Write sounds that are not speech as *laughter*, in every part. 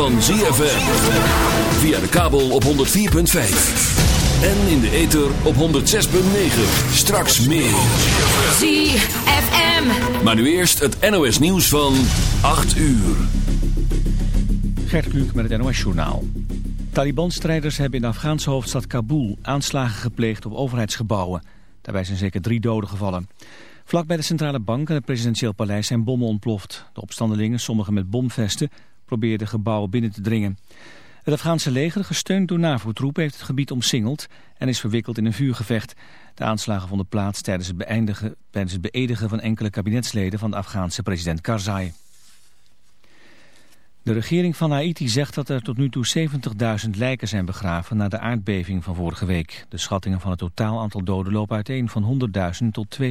van ZFM. Via de kabel op 104.5. En in de ether op 106.9. Straks meer. ZFM. Maar nu eerst het NOS nieuws van 8 uur. Gert Kluk met het NOS Journaal. Taliban-strijders hebben in de Afghaanse hoofdstad Kabul aanslagen gepleegd op overheidsgebouwen. Daarbij zijn zeker drie doden gevallen. Vlak bij de centrale bank en het presidentieel paleis zijn bommen ontploft. De opstandelingen, sommigen met bomvesten, probeerden gebouwen binnen te dringen. Het Afghaanse leger, gesteund door NAVO-troepen, heeft het gebied omsingeld en is verwikkeld in een vuurgevecht. De aanslagen vonden plaats tijdens het, beëindigen, tijdens het beëdigen van enkele kabinetsleden van de Afghaanse president Karzai. De regering van Haiti zegt dat er tot nu toe 70.000 lijken zijn begraven na de aardbeving van vorige week. De schattingen van het totaal aantal doden lopen uiteen van 100.000 tot 200.000.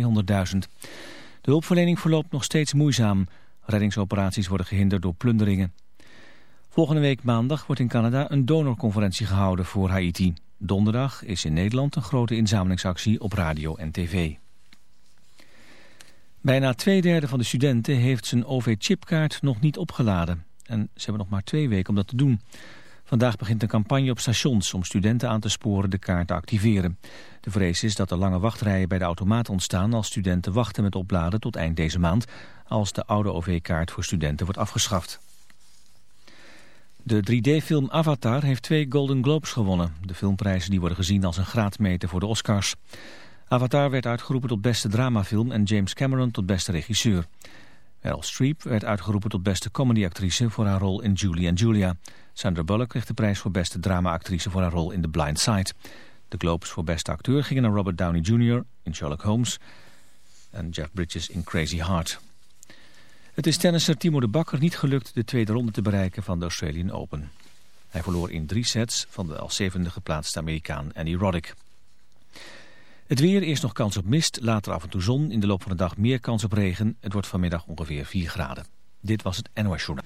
De hulpverlening verloopt nog steeds moeizaam. Reddingsoperaties worden gehinderd door plunderingen. Volgende week maandag wordt in Canada een donorconferentie gehouden voor Haiti. Donderdag is in Nederland een grote inzamelingsactie op radio en tv. Bijna twee derde van de studenten heeft zijn OV-chipkaart nog niet opgeladen. En ze hebben nog maar twee weken om dat te doen. Vandaag begint een campagne op stations om studenten aan te sporen de kaart te activeren. De vrees is dat er lange wachtrijen bij de automaat ontstaan als studenten wachten met opladen tot eind deze maand, als de oude OV-kaart voor studenten wordt afgeschaft. De 3D-film Avatar heeft twee Golden Globes gewonnen. De filmprijzen die worden gezien als een graadmeter voor de Oscars. Avatar werd uitgeroepen tot beste dramafilm en James Cameron tot beste regisseur. Meryl Streep werd uitgeroepen tot beste comedyactrice voor haar rol in Julie and Julia. Sandra Bullock kreeg de prijs voor beste dramaactrice voor haar rol in The Blind Side. De Globes voor beste acteur gingen naar Robert Downey Jr. in Sherlock Holmes en Jeff Bridges in Crazy Heart. Het is tennisser Timo de Bakker niet gelukt de tweede ronde te bereiken van de Australian Open. Hij verloor in drie sets van de als zevende geplaatste Amerikaan Andy Roddick. Het weer, eerst nog kans op mist, later af en toe zon. In de loop van de dag meer kans op regen. Het wordt vanmiddag ongeveer 4 graden. Dit was het NOS Journaal.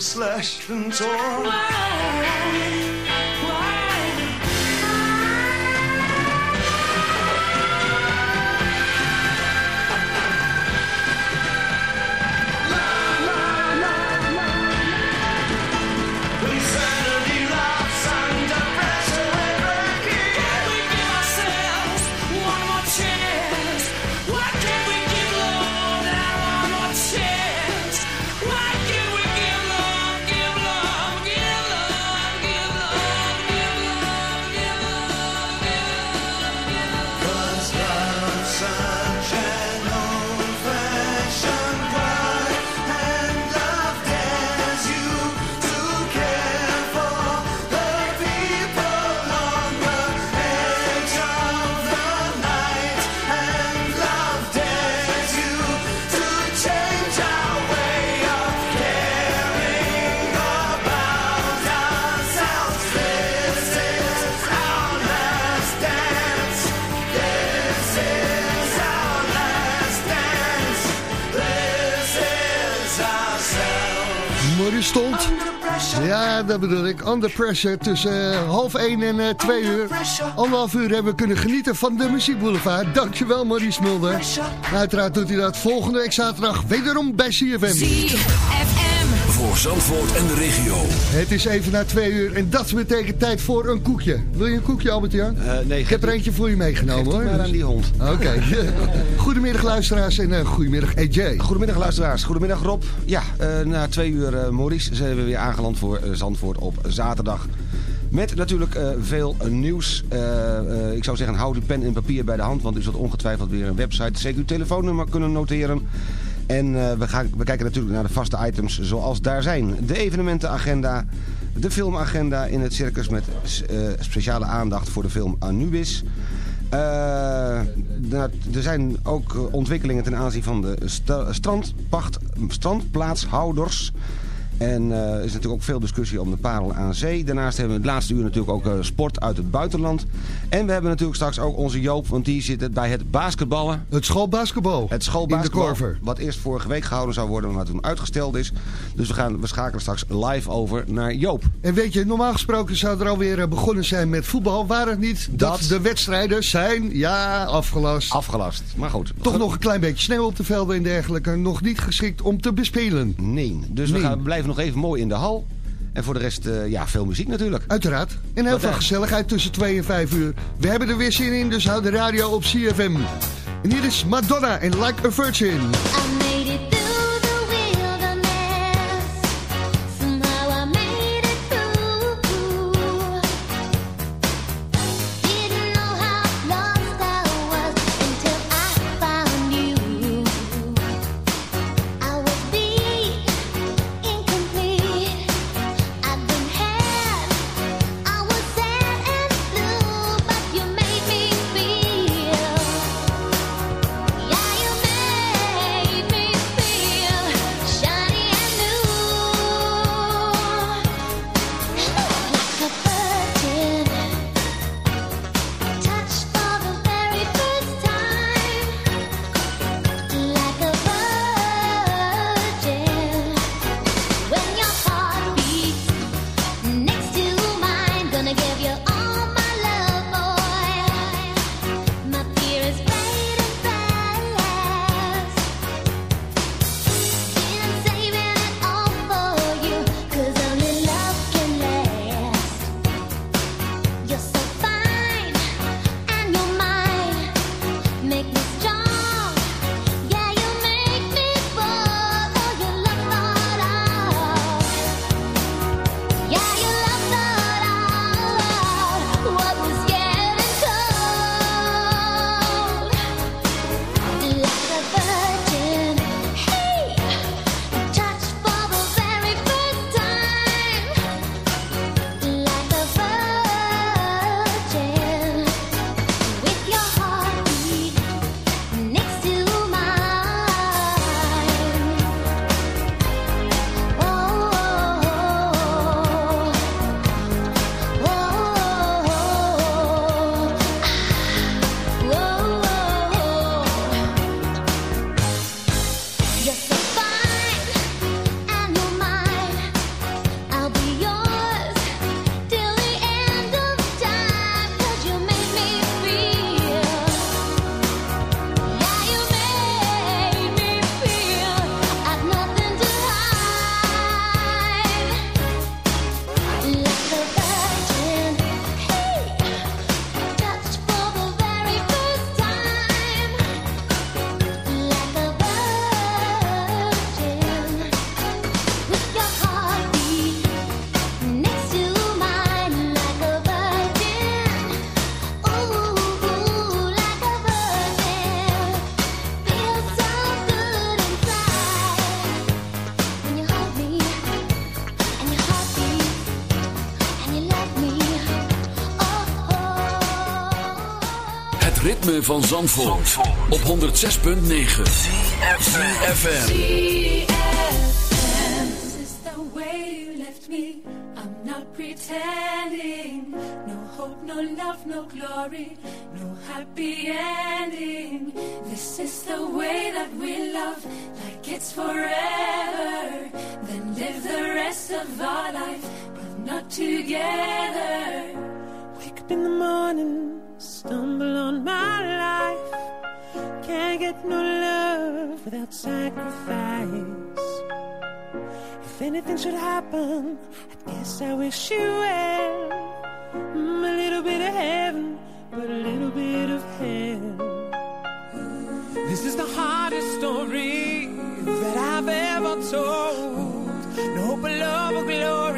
Slashed and torn. Ja, dat bedoel ik. Under pressure tussen eh, half 1 en eh 2 uur. Anderhalf uur hebben we kunnen genieten van de muziekboulevard. Dankjewel Maurice Mulder. En uiteraard doet hij dat volgende week zaterdag wederom bij CFM. Zandvoort en de regio. Het is even na 2 uur en dat betekent tijd voor een koekje. Wil je een koekje Albert-Jan? nee, ik heb er eentje voor je meegenomen hoor. maar aan die hond. Oké. *laughs* *laughs* Goedemiddag luisteraars en uh, goedemiddag AJ. Goedemiddag luisteraars, goedemiddag Rob. Ja, uh, na twee uur uh, Maurice zijn we weer aangeland voor Zandvoort op zaterdag. Met natuurlijk uh, veel nieuws. Uh, uh, ik zou zeggen, houd uw pen en papier bij de hand, want u zult ongetwijfeld weer een website, zeker uw telefoonnummer kunnen noteren. En we, gaan, we kijken natuurlijk naar de vaste items zoals daar zijn. De evenementenagenda, de filmagenda in het circus met speciale aandacht voor de film Anubis. er zijn ook ontwikkelingen ten aanzien van de strandpacht, strandplaatshouders. En er uh, is natuurlijk ook veel discussie om de parel aan zee. Daarnaast hebben we het laatste uur natuurlijk ook uh, sport uit het buitenland. En we hebben natuurlijk straks ook onze Joop, want die zit bij het basketballen. Het schoolbasketbal. Het schoolbasketbal. Wat eerst vorige week gehouden zou worden, maar toen uitgesteld is. Dus we, gaan, we schakelen straks live over naar Joop. En weet je, normaal gesproken zou er alweer uh, begonnen zijn met voetbal. Waar het niet dat, dat de wedstrijden zijn, ja, afgelast. Afgelast, maar goed. Toch nog een klein beetje sneeuw op de velden en dergelijke. Nog niet geschikt om te bespelen. Nee, dus nee. we gaan blijven nog even mooi in de hal. En voor de rest, uh, ja, veel muziek natuurlijk. Uiteraard. En heel Wat veel gezelligheid tussen 2 en 5 uur. We hebben er weer zin in, dus houd de radio op CFM. En hier is Madonna en Like a Virgin. Van Zandvoort, op 106.9 CFFM This is the way you left me. I'm not pretending. No hope, no love, no glory, no happy ending. This is the way that we love, like it's forever. Then live the rest of our life, but not together. Wake up in the morning, stumble on my life. Can't get no love without sacrifice. If anything should happen, I guess I wish you well. Mm, a little bit of heaven, but a little bit of hell. This is the hardest story that I've ever told. No hope of love or glory,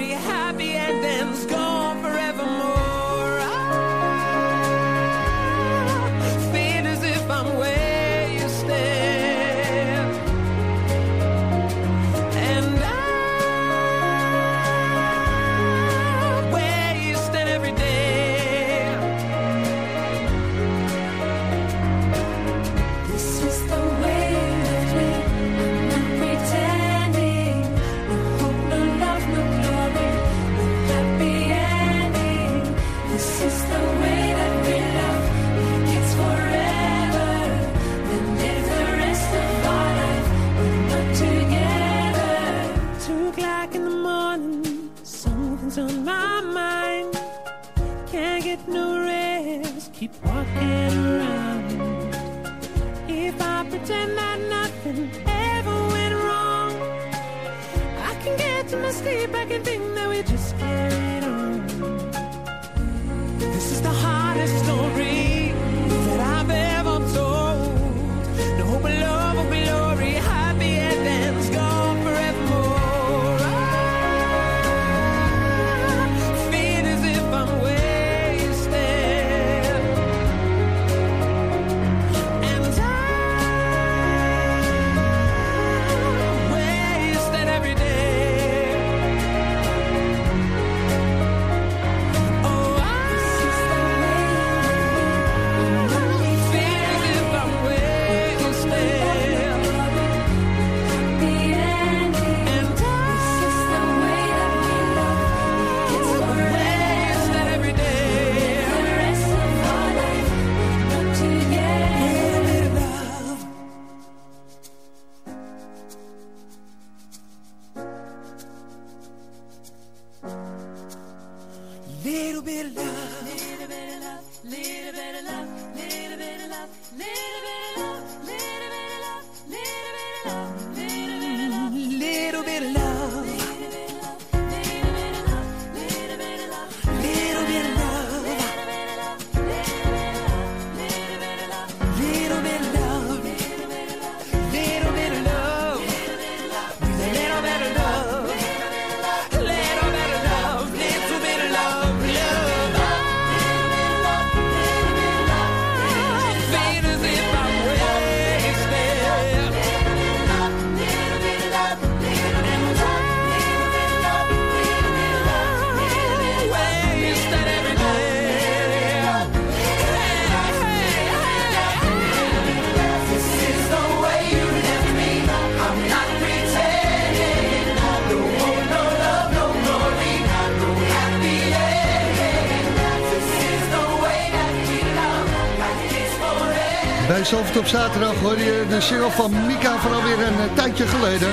op zaterdag hoor je de single van Mika van alweer een eh, tijdje geleden.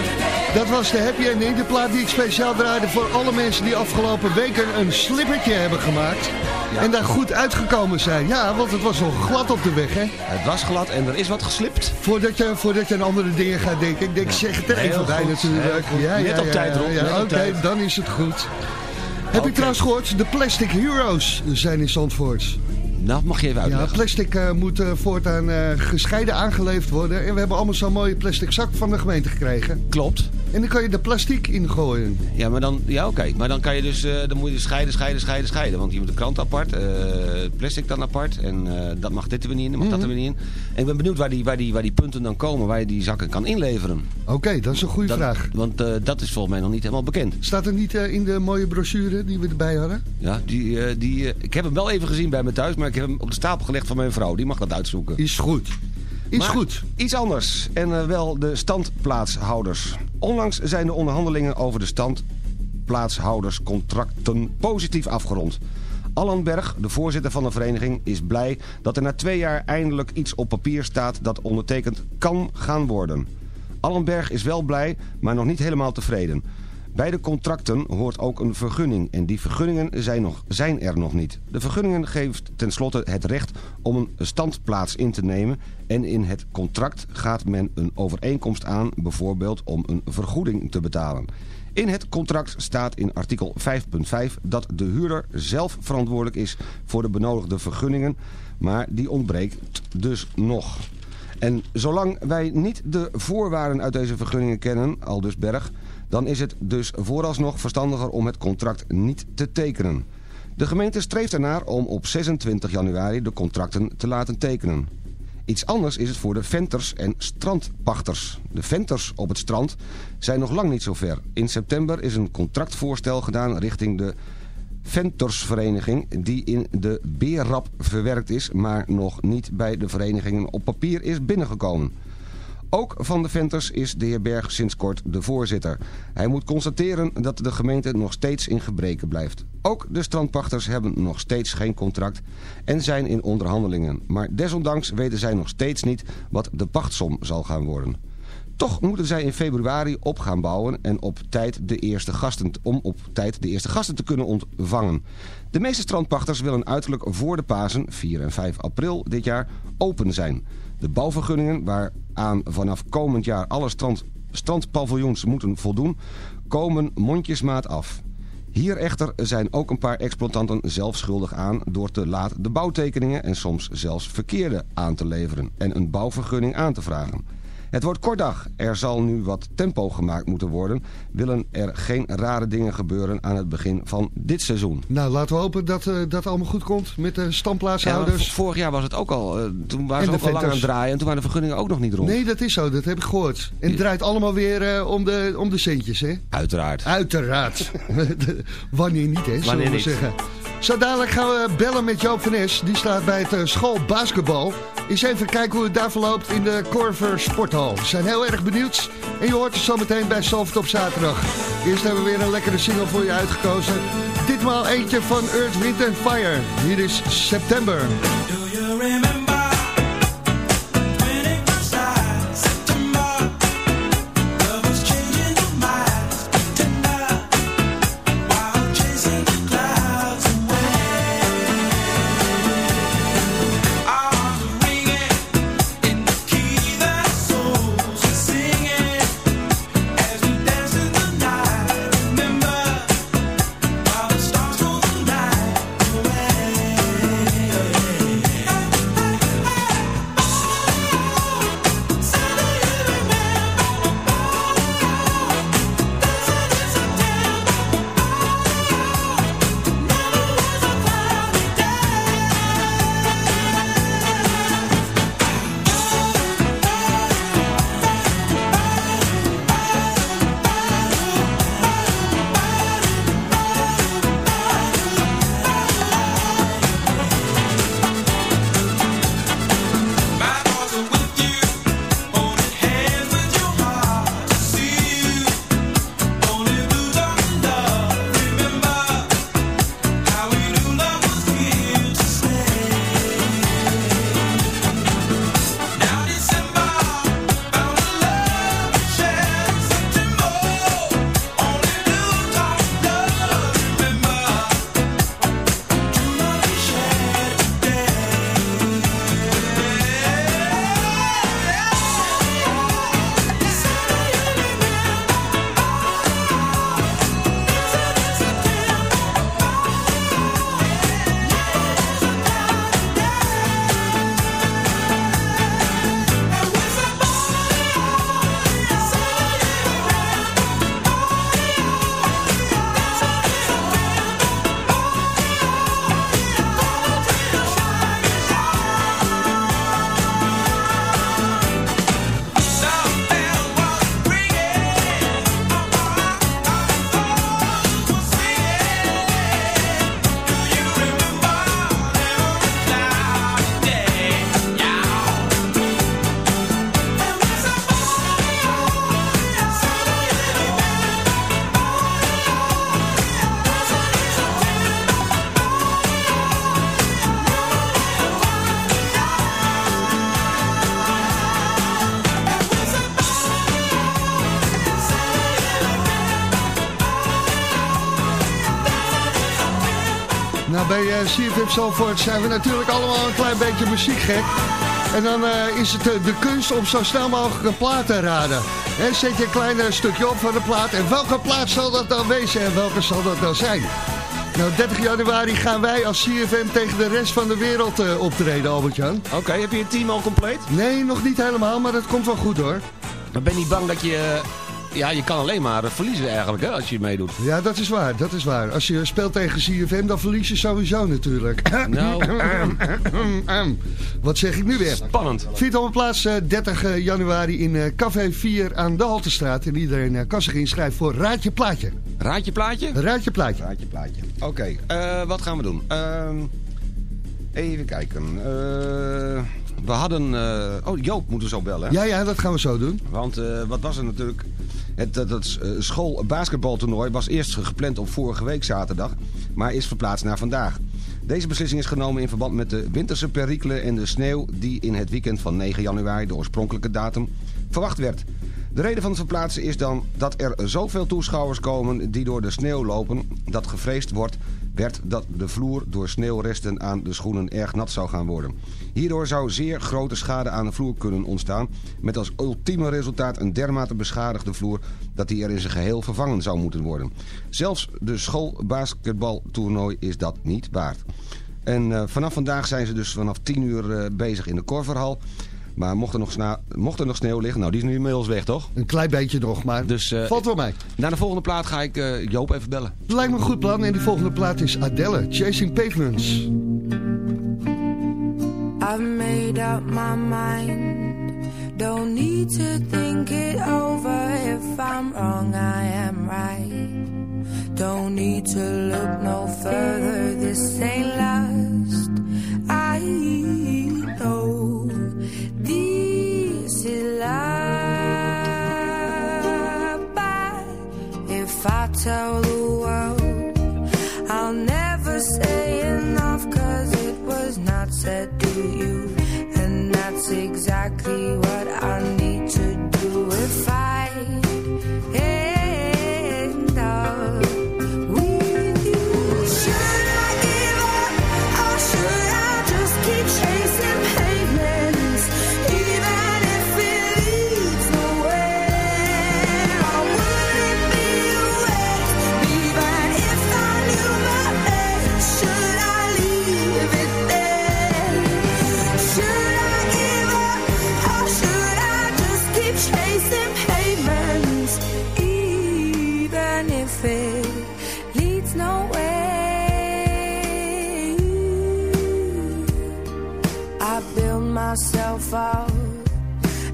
Dat was de happy ending, de plaat die ik speciaal draaide voor alle mensen die afgelopen weken een slippertje hebben gemaakt. En daar goed uitgekomen zijn. Ja, want het was nog glad op de weg, hè? Het was glad en er is wat geslipt. Voordat je, voordat je aan andere dingen gaat denken. Ik denk, zeg het er even bij natuurlijk. Ja, Net ja, op ja, tijd, Rob, net Oké, dan is het goed. Heb je trouwens gehoord? De Plastic Heroes zijn in Zandvoort. Nou, mag je even Ja, uitleggen. plastic eh, moet eh, voortaan eh, gescheiden aangeleefd worden. En we hebben allemaal zo'n mooie plastic zak van de gemeente gekregen. Klopt. En dan kan je de plastic ingooien. Ja, maar dan, ja, oké. Maar dan kan je dus, eh, dan moet je dus scheiden, scheiden, scheiden, scheiden. Want je moet de krant apart, eh, plastic dan apart. En eh, dat mag dit er weer niet in, mag dat er weer niet in. En ik ben benieuwd waar die, waar, die, waar die punten dan komen, waar je die zakken kan inleveren. Oké, dat is een goede Dat- vraag. Want dat is volgens mij nog niet helemaal bekend. Staat er niet in de mooie brochure die we erbij hadden? Ja, die, die, ik heb hem wel even gezien bij me thuis, maar ik heb hem op de stapel gelegd van mijn vrouw. Die mag dat uitzoeken. Is goed. Is Maar goed. Iets anders. En eh, wel de standplaatshouders. Onlangs zijn de onderhandelingen over de standplaatshouderscontracten positief afgerond. Allan Berg, de voorzitter van de vereniging, is blij dat er na twee jaar eindelijk iets op papier staat dat ondertekend kan gaan worden. Allan Berg is wel blij, maar nog niet helemaal tevreden. Bij de contracten hoort ook een vergunning en die vergunningen zijn, nog, zijn er nog niet. De vergunningen geeft tenslotte het recht om een standplaats in te nemen en in het contract gaat men een overeenkomst aan, bijvoorbeeld om een vergoeding te betalen. In het contract staat in artikel 5.5 dat de huurder zelf verantwoordelijk is voor de benodigde vergunningen, maar die ontbreekt dus nog. En zolang wij niet de voorwaarden uit deze vergunningen kennen, aldus Berg, dan is het dus vooralsnog verstandiger om het contract niet te tekenen. De gemeente streeft ernaar om op 26 januari de contracten te laten tekenen. Iets anders is het voor de venters en strandpachters. De venters op het strand zijn nog lang niet zo ver. In september is een contractvoorstel gedaan richting de ventersvereniging... die in de Beerrap verwerkt is, maar nog niet bij de verenigingen op papier is binnengekomen. Ook van de Venters is de heer Berg sinds kort de voorzitter. Hij moet constateren dat de gemeente nog steeds in gebreken blijft. Ook de strandpachters hebben nog steeds geen contract en zijn in onderhandelingen. Maar desondanks weten zij nog steeds niet wat de pachtsom zal gaan worden. Toch moeten zij in februari op gaan bouwen en op tijd de eerste gasten, om op tijd de eerste gasten te kunnen ontvangen. De meeste strandpachters willen uiterlijk voor de Pasen, 4 en 5 april dit jaar, open zijn. De bouwvergunningen, waaraan vanaf komend jaar alle strand, strandpaviljoens moeten voldoen, komen mondjesmaat af. Hier echter zijn ook een paar exploitanten zelf schuldig aan door te laat de bouwtekeningen en soms zelfs verkeerde aan te leveren en een bouwvergunning aan te vragen. Het wordt kort dag. Er zal nu wat tempo gemaakt moeten worden. Willen er geen rare dingen gebeuren aan het begin van dit seizoen. Nou, laten we hopen dat eh, dat allemaal goed komt met de standplaatshouders. vorig jaar was het ook al. eh, toen waren En ze ook al lang aan het draaien en toen waren de vergunningen ook nog niet rond. Nee, dat is zo. Dat heb ik gehoord. En het draait allemaal weer eh, om, de, om de centjes, hè? Uiteraard. Uiteraard. *laughs* Wanneer niet, hè? Zullen Wanneer we niet. zeggen. Zo dadelijk gaan we bellen met Joop van Es. Die staat bij het eh, schoolbasketbal. Eens even kijken hoe het daar verloopt in de Corver Sporthal. We zijn heel erg benieuwd. En je hoort het zo meteen bij Salford op zaterdag. Eerst hebben we weer een lekkere single voor je uitgekozen. Ditmaal eentje van Earth, Wind Fire. Hier is September. Do you remember uh, CFM Zalvoort zijn we natuurlijk allemaal een klein beetje muziekgek. En dan eh, is het eh, de kunst om zo snel mogelijk een plaat te raden. En zet je een klein eh, stukje op van de plaat. En welke plaat zal dat dan wezen en welke zal dat dan zijn? Nou, 30 januari gaan wij als CFM tegen de rest van de wereld eh, optreden, Albert-Jan. Oké, heb je je team al compleet? Nee, nog niet helemaal, maar dat komt wel goed hoor. Maar ben je niet bang dat je... eh, Ja, je kan alleen maar eh, verliezen eigenlijk hè, als je meedoet. Ja, dat is waar, dat is waar. Als je speelt tegen CFM, dan verlies je sowieso natuurlijk. Nou. *laughs* Wat zeg ik nu weer? Spannend. Vindt op plaats eh, 30 eh, januari in eh, Café 4 aan de Haltestraat. En iedereen eh, kan zich inschrijven voor Raadje Plaatje. Raadje plaatje? Raadje Plaatje. Raadje plaatje. Oké, eh, wat gaan we doen? Ehm, even kijken. Eh, we hadden... eh, oh, Joop moeten we zo bellen. Ja, ja, dat gaan we zo doen. Want eh, wat was er natuurlijk... Het, het eh, schoolbasketbaltoernooi was eerst gepland op vorige week zaterdag... maar is verplaatst naar vandaag. Deze beslissing is genomen in verband met de winterse perikelen en de sneeuw... die in het weekend van 9 januari, de oorspronkelijke datum, verwacht werd. De reden van het verplaatsen is dan dat er zoveel toeschouwers komen die door de sneeuw lopen... dat gevreesd wordt werd dat de vloer door sneeuwresten aan de schoenen erg nat zou gaan worden. Hierdoor zou zeer grote schade aan de vloer kunnen ontstaan... met als ultieme resultaat een dermate beschadigde vloer... dat die er in zijn geheel vervangen zou moeten worden. Zelfs de schoolbasketbaltoernooi is dat niet waard. En eh, vanaf vandaag zijn ze dus vanaf 10 uur eh, bezig in de Korverhal... Maar mocht er, nog sna- mocht er nog sneeuw liggen, nou die is nu inmiddels weg toch? Een klein beetje nog, maar Dus, eh, valt wel mee. Naar de volgende plaat ga ik eh, Joop even bellen. Lijkt me een goed plan. En die volgende plaat is Adele, Chasing Pavements. I've made up my mind. Don't need to think it over. If I'm wrong, I am right. Don't need to look no further. This ain't last. I But if I tell the world, I'll never say enough cause it was not said to you. And that's exactly what I need to do if I up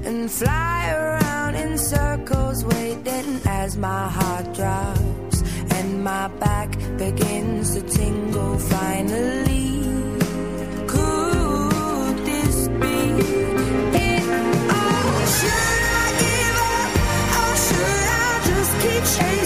and fly around in circles, waiting as my heart drops and my back begins to tingle. Finally, could this be it? Oh, should I give up or should I just keep chasing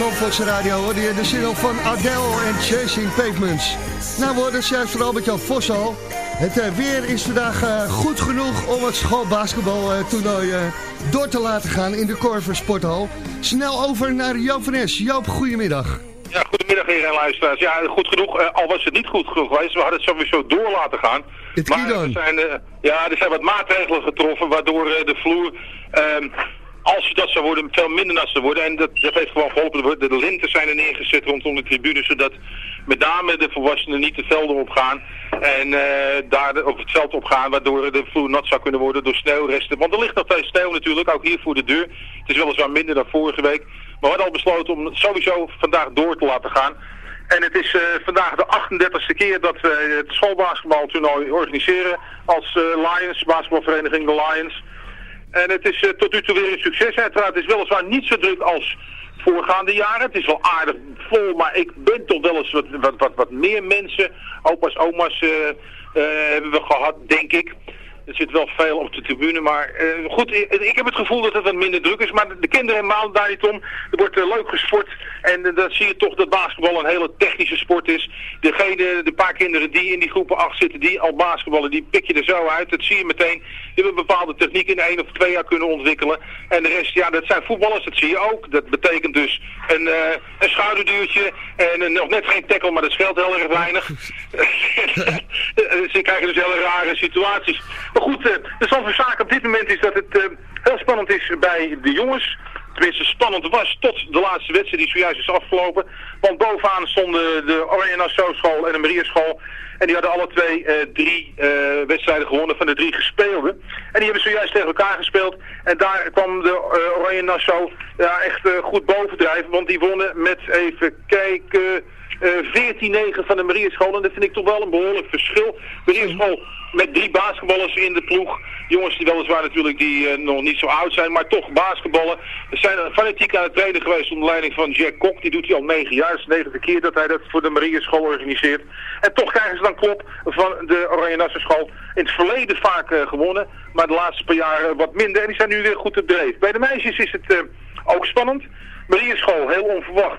Zandvoortse radio hoorde je de single van Adele en Chasing Pavements. Nou, we hoorden juist van Albert-Jan Vos al. Het eh, weer is vandaag eh, goed genoeg om het schoolbasketbaltoernooi eh, door te laten gaan in de Corver Sporthal. Snel over naar Joop van Es. Joop, goedemiddag. Ja, goedemiddag heren en luisteraars. Ja, goed genoeg. al was het niet goed genoeg geweest, we hadden het sowieso door laten gaan. Het maar er zijn, ja, er zijn wat maatregelen getroffen waardoor de vloer, als dat zou worden, veel minder nat zou worden. En dat, heeft gewoon geholpen. De, linten zijn er neergezet rondom de tribune, zodat met name de volwassenen niet de velden opgaan. En eh, daar op het veld opgaan, waardoor de vloer nat zou kunnen worden door sneeuwresten. Want er ligt nog steeds sneeuw natuurlijk, ook hier voor de deur. Het is weliswaar minder dan vorige week. Maar we hadden al besloten om sowieso vandaag door te laten gaan. En het is eh, vandaag de 38e keer dat we het schoolbasketbaltoernooi organiseren als eh, Lions, basketbalvereniging de Lions. En het is eh, tot nu toe weer een succes. Uiteraard is weliswaar niet zo druk als voorgaande jaren. Het is wel aardig vol, maar ik ben toch wel eens wat, wat, wat, wat meer mensen, opa's, oma's, eh, eh, hebben we gehad, denk ik. Er zit wel veel op de tribune, maar eh, goed, ik, ik heb het gevoel dat het wat minder druk is. Maar de kinderen malen daar niet om. Er wordt eh, leuk gesport en eh, dan zie je toch dat basketbal een hele technische sport is. Degene, de paar kinderen die in die groepen 8 zitten, die al basketballen, die pik je er zo uit. Dat zie je meteen. Die hebben bepaalde techniek in één of twee jaar kunnen ontwikkelen. En de rest, ja, dat zijn voetballers, dat zie je ook. Dat betekent dus een, een schouderduwtje en een- nog net geen tackle, maar dat scheelt heel erg weinig. *laughs* *laughs* Ze krijgen dus hele rare situaties. Goed, eh, de stand van zaken op dit moment is dat het eh, heel spannend is bij de jongens. Tenminste, spannend was tot de laatste wedstrijd die zojuist is afgelopen. Want bovenaan stonden de Oranje Nassau school en de Marierschool. En die hadden alle twee eh, drie wedstrijden gewonnen van de drie gespeelde. En die hebben zojuist tegen elkaar gespeeld. En daar kwam de eh, Oranje Nassau ja, echt goed bovendrijven. Want die wonnen met, even kijken, 14-9 van de Marierschool. En dat vind ik toch wel een behoorlijk verschil. Marierschool met drie basketballers in de ploeg. Jongens die weliswaar natuurlijk die eh, nog niet zo oud zijn, maar toch basketballen. We zijn fanatiek aan het trainen geweest onder leiding van Jack Kok. Die doet hij al negen jaar. Het is de negende keer dat hij dat voor de Marierschool organiseert. En toch krijgen ze dan klop van de Oranje school. In het verleden vaak eh, gewonnen, maar de laatste paar jaar eh, wat minder. En die zijn nu weer goed op dreef. Bij de meisjes is het eh, ook spannend. Marierschool, heel onverwacht.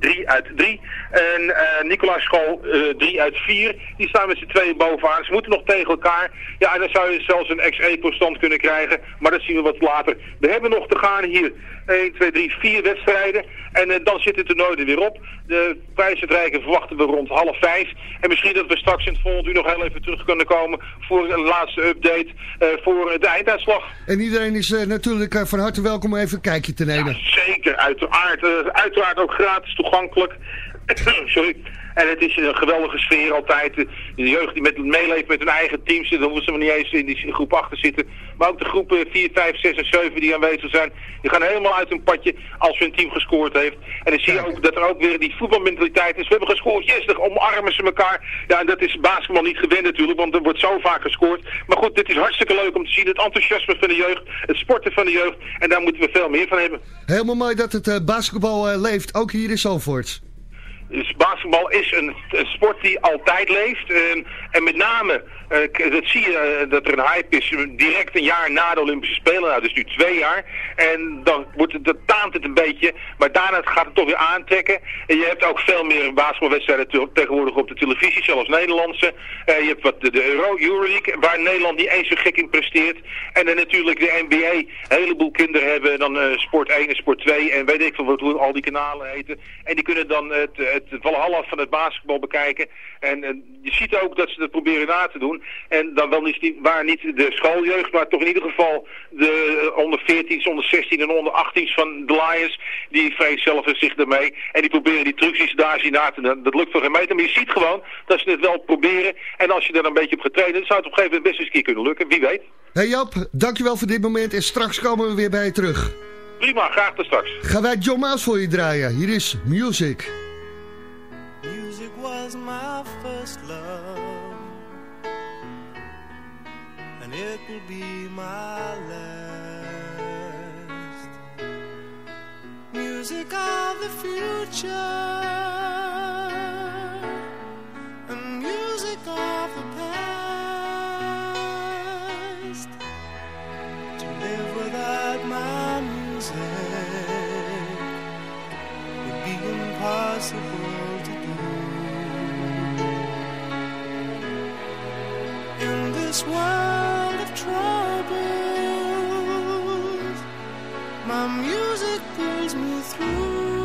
3 uit 3. En eh Nicolaas School 3 uit 4. Die staan met z'n tweeën bovenaan. Ze moeten nog tegen elkaar. Ja, en dan zou je zelfs een ex-epo-stand kunnen krijgen. Maar dat zien we wat later. We hebben nog te gaan hier 1, 2, 3, 4 wedstrijden. En eh, dan zit het toernooi er weer op. De prijsuitreiking verwachten we rond half 5. En misschien dat we straks in het volgende uur nog heel even terug kunnen komen voor een laatste update eh, voor de einduitslag. En iedereen is eh, natuurlijk eh, van harte welkom om even een kijkje te nemen. Zeker, uiteraard. eh, uiteraard ook gratis toegankelijk. *coughs* Sorry. En het is een geweldige sfeer altijd. De jeugd die met, meeleeft met hun eigen teams. Dan hoeven ze maar niet eens in die groep 8 te zitten. Maar ook de groepen 4, 5, 6 en 7 die aanwezig zijn. Die gaan helemaal uit hun padje als hun team gescoord heeft. En dan zie je ook dat er ook weer die voetbalmentaliteit is. We hebben gescoord, yes, dan omarmen ze elkaar. Ja, en dat is basketbal niet gewend natuurlijk, want er wordt zo vaak gescoord. Maar goed, dit is hartstikke leuk om te zien. Het enthousiasme van de jeugd, het sporten van de jeugd. En daar moeten we veel meer van hebben. Helemaal mooi dat het eh, basketbal eh, leeft, ook hier in Zalvoort. Dus basketbal is een, een sport die altijd leeft. En, en met name, eh, dat zie je eh, dat er een hype is eh, direct een jaar na de Olympische Spelen. Nou, dus nu twee jaar. En dan wordt het, dat taant het een beetje. Maar daarna gaat het toch weer aantrekken. En je hebt ook veel meer basketbalwedstrijden te- tegenwoordig op de televisie, zelfs Nederlandse. Je hebt wat de, de Euro, Euroleague, waar Nederland niet eens zo gek in presteert. En dan natuurlijk de NBA. Een heleboel kinderen hebben dan Sport 1 en Sport 2 en weet ik veel wat, al die kanalen heten. En die kunnen dan het, het Valhalla van het basketbal bekijken. En, en je ziet ook dat ze dat proberen na te doen. En dan wel niet, niet- waar niet de schooljeugd, maar toch in ieder geval de eh, onder 14's, onder 16 en onder 18's van de Lions. Die vereenzelvigen zich ermee. En die proberen die trucjes daar zien na te doen. Dat lukt voor geen meter. Maar je ziet gewoon dat ze het wel proberen. En als je er een beetje op getraind bent, zou het op een gegeven moment best eens een keer kunnen lukken. Wie weet. Hey Joop, dankjewel voor dit moment en straks komen we weer bij je terug. Prima, graag tot straks. Gaan wij John Maas voor je draaien. Hier is Music. Music was my first love, it will be my last. Music of the future, and music of the past. To live without my music would be impossible to do. In this world troubles. My music pulls me through.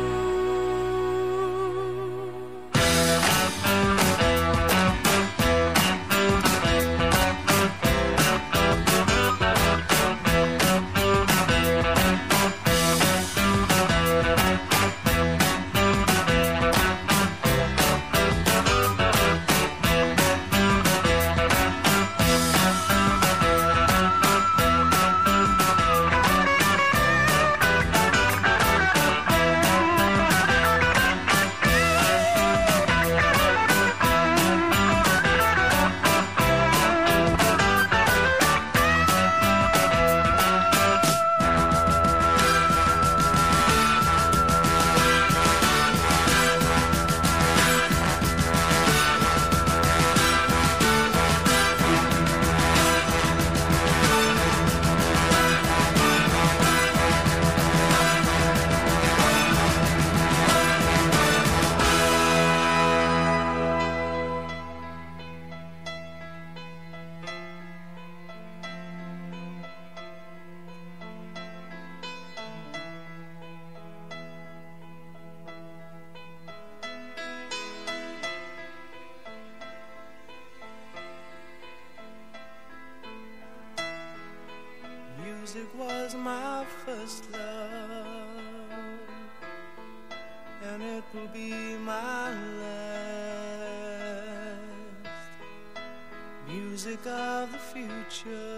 Future,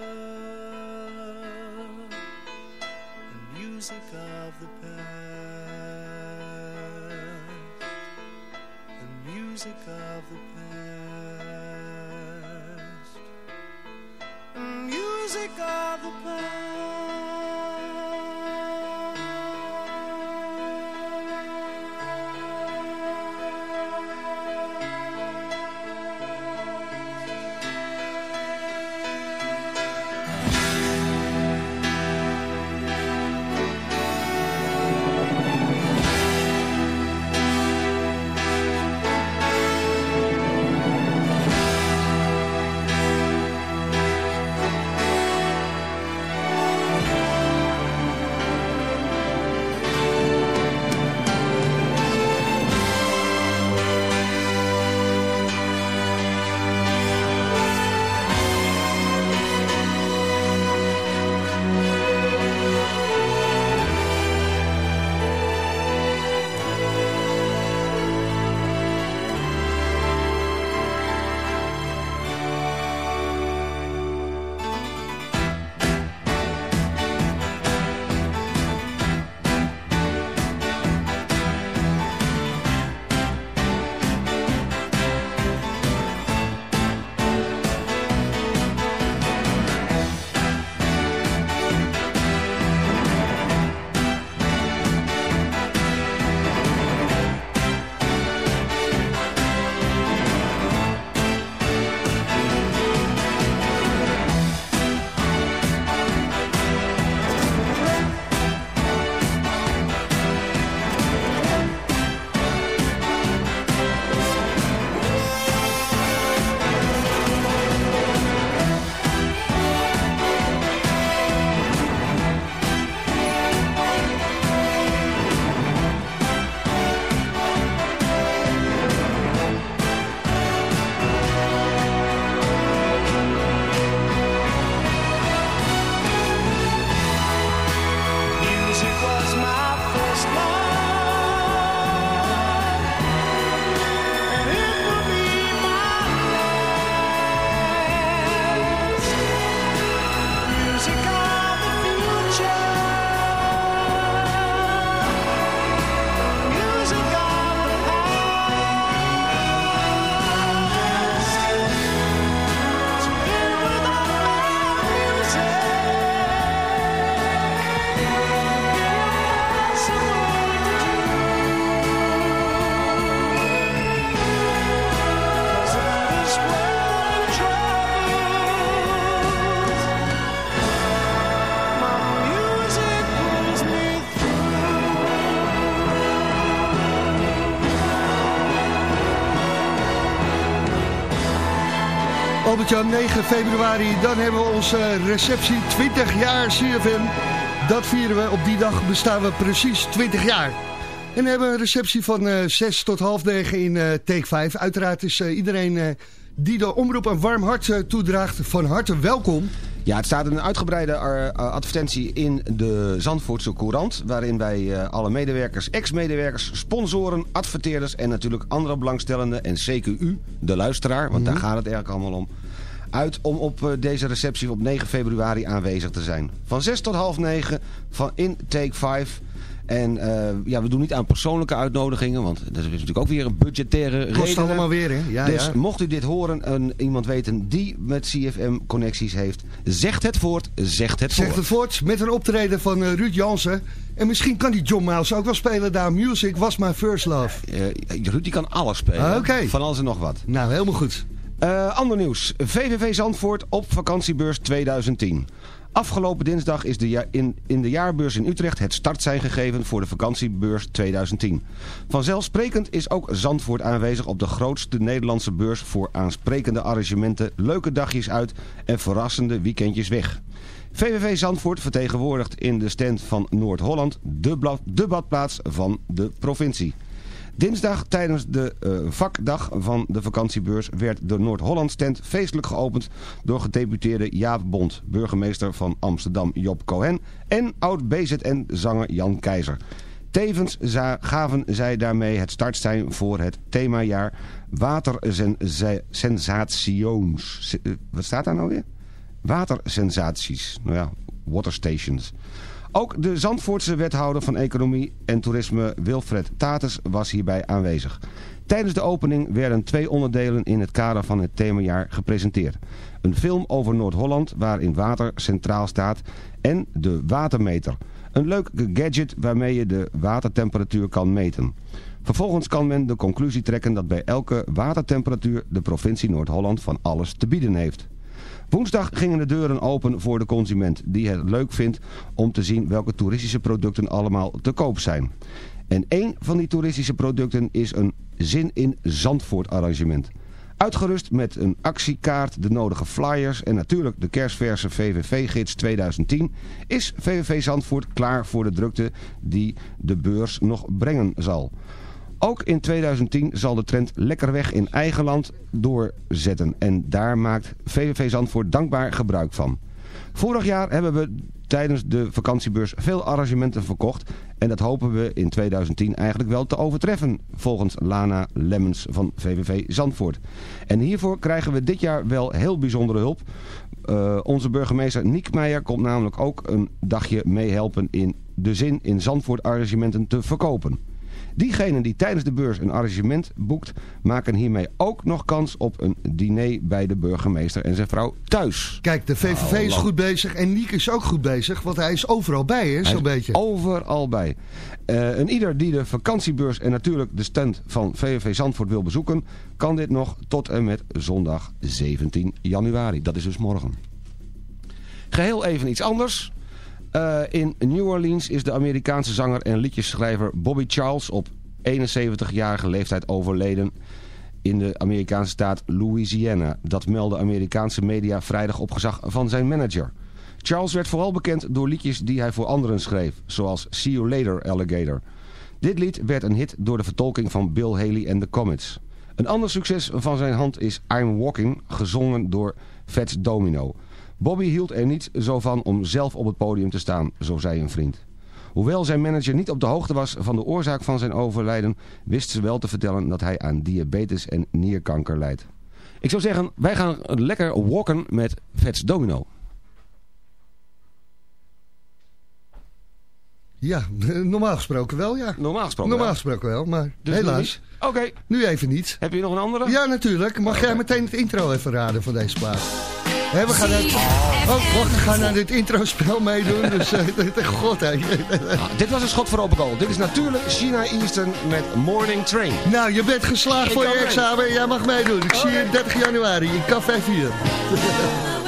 Albert-Jan, 9 februari, dan hebben we onze receptie 20 jaar CFM. Dat vieren we. Op die dag bestaan we precies 20 jaar. En we hebben een receptie van eh 6 tot half 9 in eh, Take 5. Uiteraard is eh, iedereen die de omroep een warm hart toedraagt van harte welkom. Ja, het staat een uitgebreide advertentie in de Zandvoortse Courant... waarin wij alle medewerkers, ex-medewerkers, sponsoren, adverteerders... en natuurlijk andere belangstellenden en CQU, de luisteraar... want daar gaat het eigenlijk allemaal om... uit om op eh, deze receptie op 9 februari aanwezig te zijn. Van 6 tot half 9 van in Take 5... En eh, ja, we doen niet aan persoonlijke uitnodigingen, want dat is natuurlijk ook weer een budgettaire reden. Kost allemaal weer, hè? Ja, dus ja. mocht u dit horen en iemand weten die met CFM connecties heeft, zegt het voort, zegt het Zegt voort. het voort met een optreden van eh, Ruud Jansen. En misschien kan die John Miles ook wel spelen daar. Music was my first love. Eh, Ruud die kan alles spelen. Ah. Van alles en nog wat. Nou, helemaal goed. Eh, ander nieuws. VVV Zandvoort op vakantiebeurs 2010. Afgelopen dinsdag is de in, in de jaarbeurs in Utrecht het startsein gegeven voor de vakantiebeurs 2010. Vanzelfsprekend is ook Zandvoort aanwezig op de grootste Nederlandse beurs voor aansprekende arrangementen, leuke dagjes uit en verrassende weekendjes weg. VVV Zandvoort vertegenwoordigt in de stand van Noord-Holland de, de badplaats van de provincie. Dinsdag tijdens de eh, vakdag van de vakantiebeurs werd de Noord-Holland stand feestelijk geopend door gedeputeerde Jaap Bond, burgemeester van Amsterdam Job Cohen en oud-BZN-zanger Jan Keizer. Tevens gaven zij daarmee het startsein voor het themajaar Watersensations. Se- Wat staat daar nou weer? Watersensaties. Nou ja, waterstations. Ook de Zandvoortse wethouder van Economie en Toerisme Wilfred Tatus was hierbij aanwezig. Tijdens de opening werden twee onderdelen in het kader van het themajaar gepresenteerd. Een film over Noord-Holland waarin water centraal staat en de watermeter. Een leuk gadget waarmee je de watertemperatuur kan meten. Vervolgens kan men de conclusie trekken dat bij elke watertemperatuur de provincie Noord-Holland van alles te bieden heeft. Woensdag gingen de deuren open voor de consument die het leuk vindt om te zien welke toeristische producten allemaal te koop zijn. En één van die toeristische producten is een Zin in Zandvoort arrangement. Uitgerust met een actiekaart, de nodige flyers en natuurlijk de kerstverse VVV-gids 2010... is VVV Zandvoort klaar voor de drukte die de beurs nog brengen zal. Ook in 2010 zal de trend lekker weg in eigen land doorzetten. En daar maakt VVV Zandvoort dankbaar gebruik van. Vorig jaar hebben we tijdens de vakantiebeurs veel arrangementen verkocht. En dat hopen we in 2010 eigenlijk wel te overtreffen. Volgens Lana Lemmens van VVV Zandvoort. En hiervoor krijgen we dit jaar wel heel bijzondere hulp. Eh, onze burgemeester Niek Meijer komt namelijk ook een dagje meehelpen in de zin in Zandvoort arrangementen te verkopen. Diegenen die tijdens de beurs een arrangement boekt, maken hiermee ook nog kans op een diner bij de burgemeester en zijn vrouw thuis. Kijk, de VVV Nou, is lang. goed bezig en Niek is ook goed bezig, want hij is overal bij, hè, zo'n beetje. Overal bij. Eh, en ieder die de vakantiebeurs en natuurlijk de stand van VVV Zandvoort wil bezoeken, kan dit nog tot en met zondag 17 januari. Dat is dus morgen. Geheel even iets anders. Eh, in New Orleans is de Amerikaanse zanger en liedjesschrijver Bobby Charles op 71-jarige leeftijd overleden in de Amerikaanse staat Louisiana. Dat meldde Amerikaanse media vrijdag op gezag van zijn manager. Charles werd vooral bekend door liedjes die hij voor anderen schreef, zoals See You Later Alligator. Dit lied werd een hit door de vertolking van Bill Haley en de Comets. Een ander succes van zijn hand is I'm Walking, gezongen door Fats Domino. Bobby hield er niet zo van om zelf op het podium te staan, zo zei een vriend. Hoewel zijn manager niet op de hoogte was van de oorzaak van zijn overlijden, wist ze wel te vertellen dat hij aan diabetes en nierkanker lijdt. Ik zou zeggen, wij gaan lekker walken met Fats Domino. Ja, *laughs* normaal gesproken wel, ja. Normaal gesproken Normaal wel. gesproken wel, maar Dus helaas. Oké. Nu even niet. Heb je nog een andere? Ja, natuurlijk. Mag jij meteen het intro even raden van deze plaat? Hè, we gaan naar, oh, wacht, we gaan naar dit intro-spel meedoen. Dus, *laughs* uh, god, hè. Ah, dit was een schot voor open goal. Dit is natuurlijk China Eastern met Morning Train. Nou, je bent geslaagd Ik voor je examen. Jij mag meedoen. Ik zie je 30 januari in Café 4. *laughs*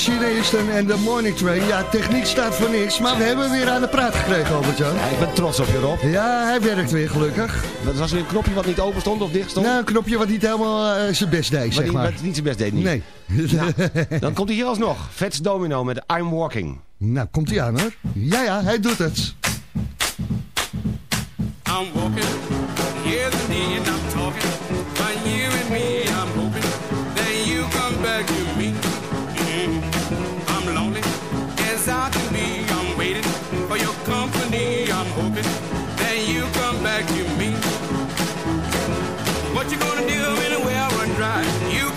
van Easton en de Morning Train. Ja, techniek staat voor niks, maar we hebben weer aan de praat gekregen, Albert-Jan. Ja, ik ben trots op je, Rob. Ja, hij werkt weer gelukkig. Dat was weer een knopje wat niet open stond of dicht stond? Nou, een knopje wat niet helemaal eh, zijn best deed, zeg maar. wat niet zijn best deed niet. Nee. Nou, *laughs* dan komt hij hier alsnog. Vets Domino met I'm Walking. Nou, komt hij aan hoor. Ja, ja, hij doet het. I'm walking, indeed, I'm talking. You gonna do when the well run dry? You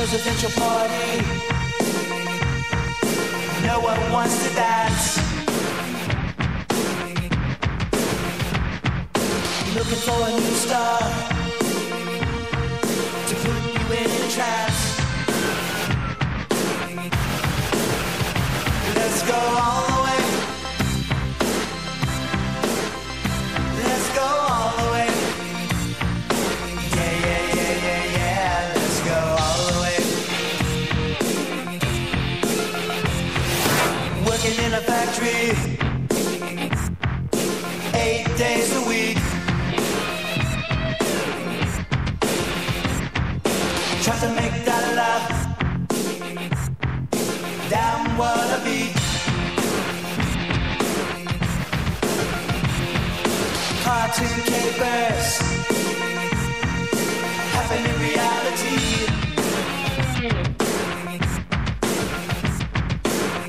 Presidential party, no one wants to dance. Looking for a new star to put you in a trance. Let's go all the way. wanna be. Reality.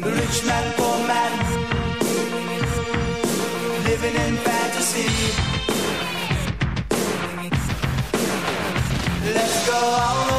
The rich man, poor man, living in fantasy. Let's go out.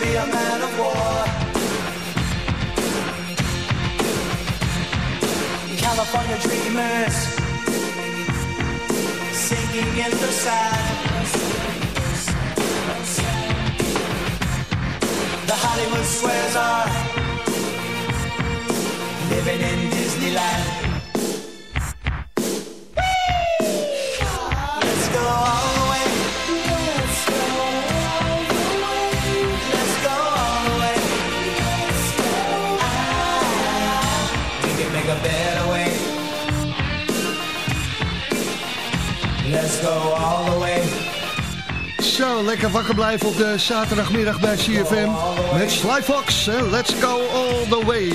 Be a man of war. California dreamers sinking in the sand. The Hollywood squares are living in Disneyland. Zo, lekker wakker blijven op de zaterdagmiddag bij CFM. Met Sly Fox Let's Go All The Way.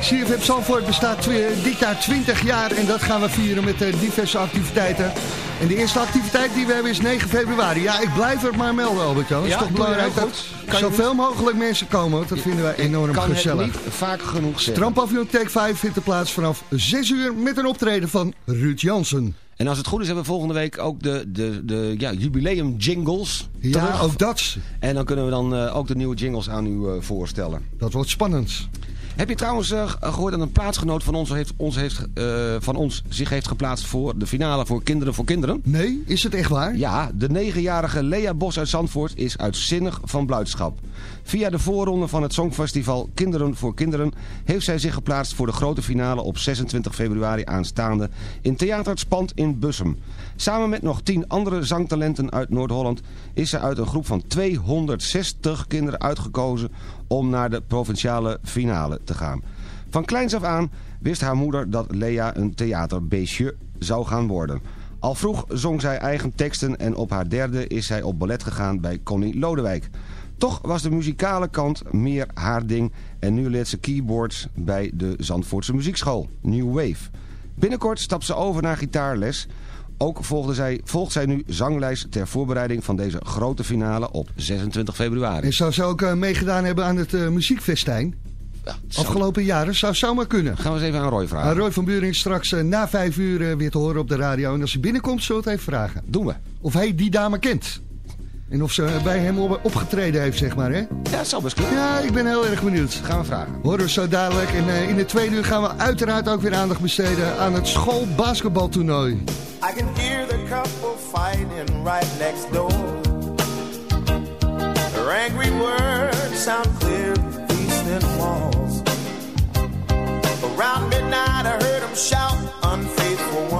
CFM Zandvoort bestaat dit jaar 20 jaar en dat gaan we vieren met eh, diverse activiteiten. En de eerste activiteit die we hebben is 9 februari. Ja, ik blijf het maar melden, Albert-Jan. Het is Ja, toch belangrijk dat zoveel mogelijk mensen komen, dat vinden wij enorm kan gezellig. het niet vaak genoeg zeggen. Strandpavillon Take 5 vindt er plaats vanaf 6 uur met een optreden van Ruud Jansen. En als het goed is hebben we volgende week ook de, de, de ja, jubileum jingles Ja, terug. ook dat. En dan kunnen we dan eh, ook de nieuwe jingles aan u eh, voorstellen. Dat wordt spannend. Heb je trouwens eh, gehoord dat een plaatsgenoot van ons, heeft, ons heeft, van ons zich heeft geplaatst voor de finale voor Kinderen voor Kinderen? Nee, is het echt waar? Ja, de negenjarige Lea Bos uit Zandvoort is uitzinnig van blijdschap. Via de voorronde van het Songfestival Kinderen voor Kinderen heeft zij zich geplaatst voor de grote finale op 26 februari aanstaande in Theater in Bussum. Samen met nog 10 andere zangtalenten uit Noord-Holland is ze uit een groep van 260 kinderen uitgekozen om naar de provinciale finale te gaan. Van kleins af aan wist haar moeder dat Lea een theaterbeestje zou gaan worden. Al vroeg zong zij eigen teksten en op haar derde is zij op ballet gegaan bij Connie Lodewijk. Toch was de muzikale kant meer haar ding en nu leert ze keyboards bij de Zandvoortse muziekschool, New Wave. Binnenkort stapt ze over naar gitaarles. Ook volgde zij, volgt zij nu zanglijst ter voorbereiding van deze grote finale op 26 februari. En zou ze ook eh, meegedaan hebben aan het eh, muziekfestijn? Afgelopen jaren zou zomaar kunnen. Gaan we eens even aan Roy vragen. Aan Roy van Buring straks eh, na vijf uur weer te horen op de radio. En als hij binnenkomt, zullen we het even vragen. Doen we. Of hij die dame kent. En of ze bij hem op- opgetreden heeft, zeg maar, hè? Ja, dat zou best kunnen. Ja, ik ben heel erg benieuwd. Gaan we vragen. Horen we zo dadelijk. En eh, in de tweede uur gaan we uiteraard ook weer aandacht besteden aan het schoolbasketbaltoernooi. I can hear the couple fighting right next door. Their angry words sound clear thin walls. Around midnight, I heard them shout, Unfaithful one.